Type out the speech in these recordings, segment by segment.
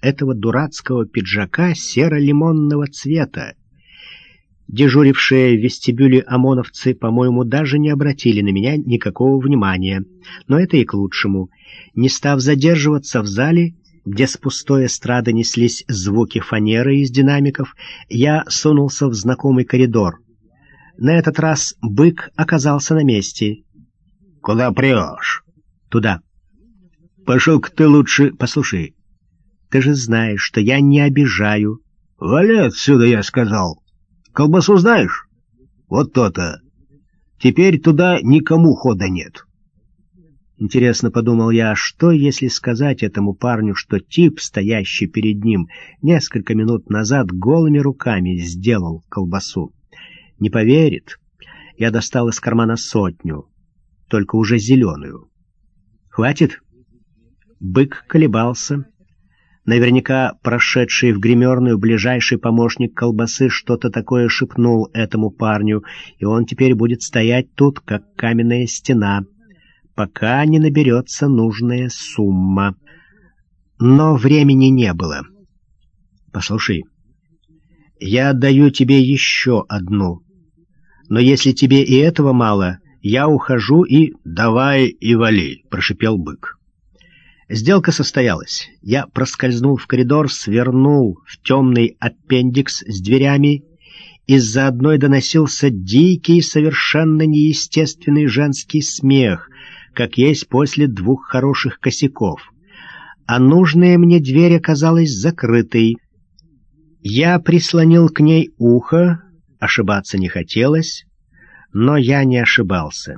этого дурацкого пиджака серо-лимонного цвета. Дежурившие в вестибюле ОМОНовцы, по-моему, даже не обратили на меня никакого внимания. Но это и к лучшему. Не став задерживаться в зале, где с пустой эстрады неслись звуки фанеры из динамиков, я сунулся в знакомый коридор. На этот раз бык оказался на месте. «Куда прешь?» «Туда». «Пошел-ка ты лучше...» «Послушай, ты же знаешь, что я не обижаю». «Вали отсюда, я сказал». Колбасу знаешь? Вот то-то. Теперь туда никому хода нет. Интересно, подумал я, что если сказать этому парню, что тип, стоящий перед ним, несколько минут назад голыми руками сделал колбасу? Не поверит. Я достал из кармана сотню, только уже зеленую. Хватит? Бык колебался, Наверняка прошедший в гримерную ближайший помощник колбасы что-то такое шепнул этому парню, и он теперь будет стоять тут, как каменная стена, пока не наберется нужная сумма. Но времени не было. Послушай, я отдаю тебе еще одну, но если тебе и этого мало, я ухожу и... — Давай и вали, — прошипел бык. Сделка состоялась. Я проскользнул в коридор, свернул в темный аппендикс с дверями. Из-за одной доносился дикий, совершенно неестественный женский смех, как есть после двух хороших косяков. А нужная мне дверь оказалась закрытой. Я прислонил к ней ухо, ошибаться не хотелось, но я не ошибался.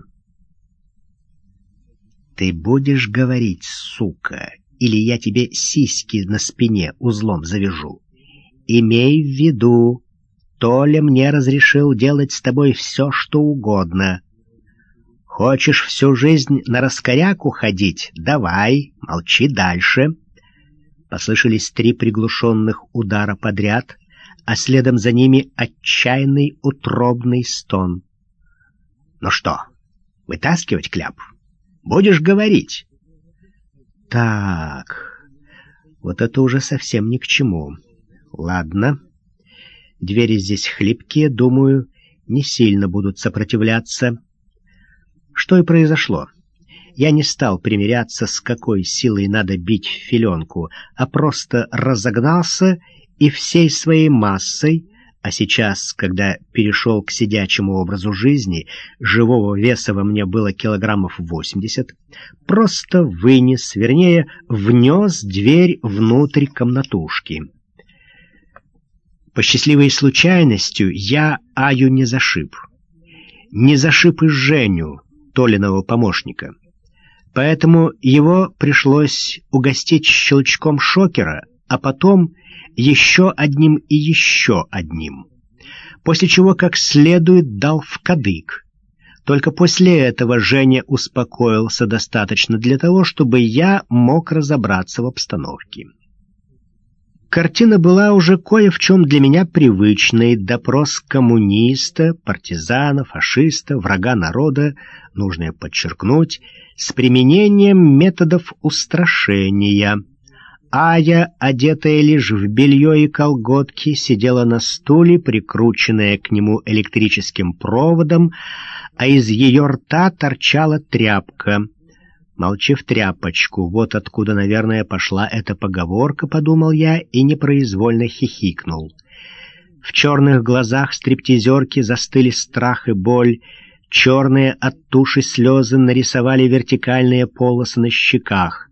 «Ты будешь говорить, сука, или я тебе сиськи на спине узлом завяжу. Имей в виду, Толя мне разрешил делать с тобой все, что угодно. Хочешь всю жизнь на раскоряку ходить? Давай, молчи дальше». Послышались три приглушенных удара подряд, а следом за ними отчаянный утробный стон. «Ну что, вытаскивать кляп?» Будешь говорить?» «Так, вот это уже совсем ни к чему. Ладно, двери здесь хлипкие, думаю, не сильно будут сопротивляться. Что и произошло. Я не стал примиряться, с какой силой надо бить филенку, а просто разогнался и всей своей массой а сейчас, когда перешел к сидячему образу жизни, живого веса во мне было килограммов восемьдесят, просто вынес, вернее, внес дверь внутрь комнатушки. По счастливой случайностью я Аю не зашиб. Не зашиб и Женю, Толиного помощника. Поэтому его пришлось угостить щелчком шокера, а потом еще одним и еще одним, после чего как следует дал в кадык. Только после этого Женя успокоился достаточно для того, чтобы я мог разобраться в обстановке. Картина была уже кое в чем для меня привычной. Допрос коммуниста, партизана, фашиста, врага народа, нужно подчеркнуть, с применением методов устрашения — Ая, одетая лишь в белье и колготки, сидела на стуле, прикрученная к нему электрическим проводом, а из ее рта торчала тряпка. Молчи в тряпочку, вот откуда, наверное, пошла эта поговорка, подумал я и непроизвольно хихикнул. В черных глазах стриптизерки застыли страх и боль, черные от туши слезы нарисовали вертикальные полосы на щеках.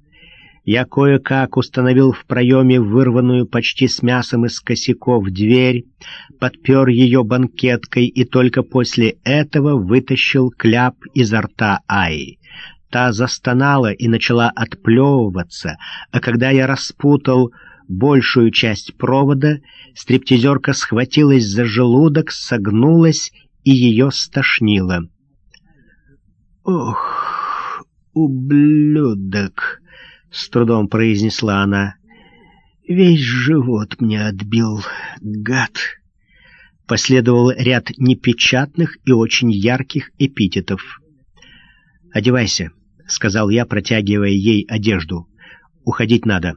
Я кое-как установил в проеме вырванную почти с мясом из косяков дверь, подпер ее банкеткой и только после этого вытащил кляп изо рта Аи. Та застонала и начала отплевываться, а когда я распутал большую часть провода, стриптизерка схватилась за желудок, согнулась и ее стошнило. «Ох, ублюдок!» — с трудом произнесла она. «Весь живот мне отбил, гад!» Последовал ряд непечатных и очень ярких эпитетов. «Одевайся», — сказал я, протягивая ей одежду. «Уходить надо».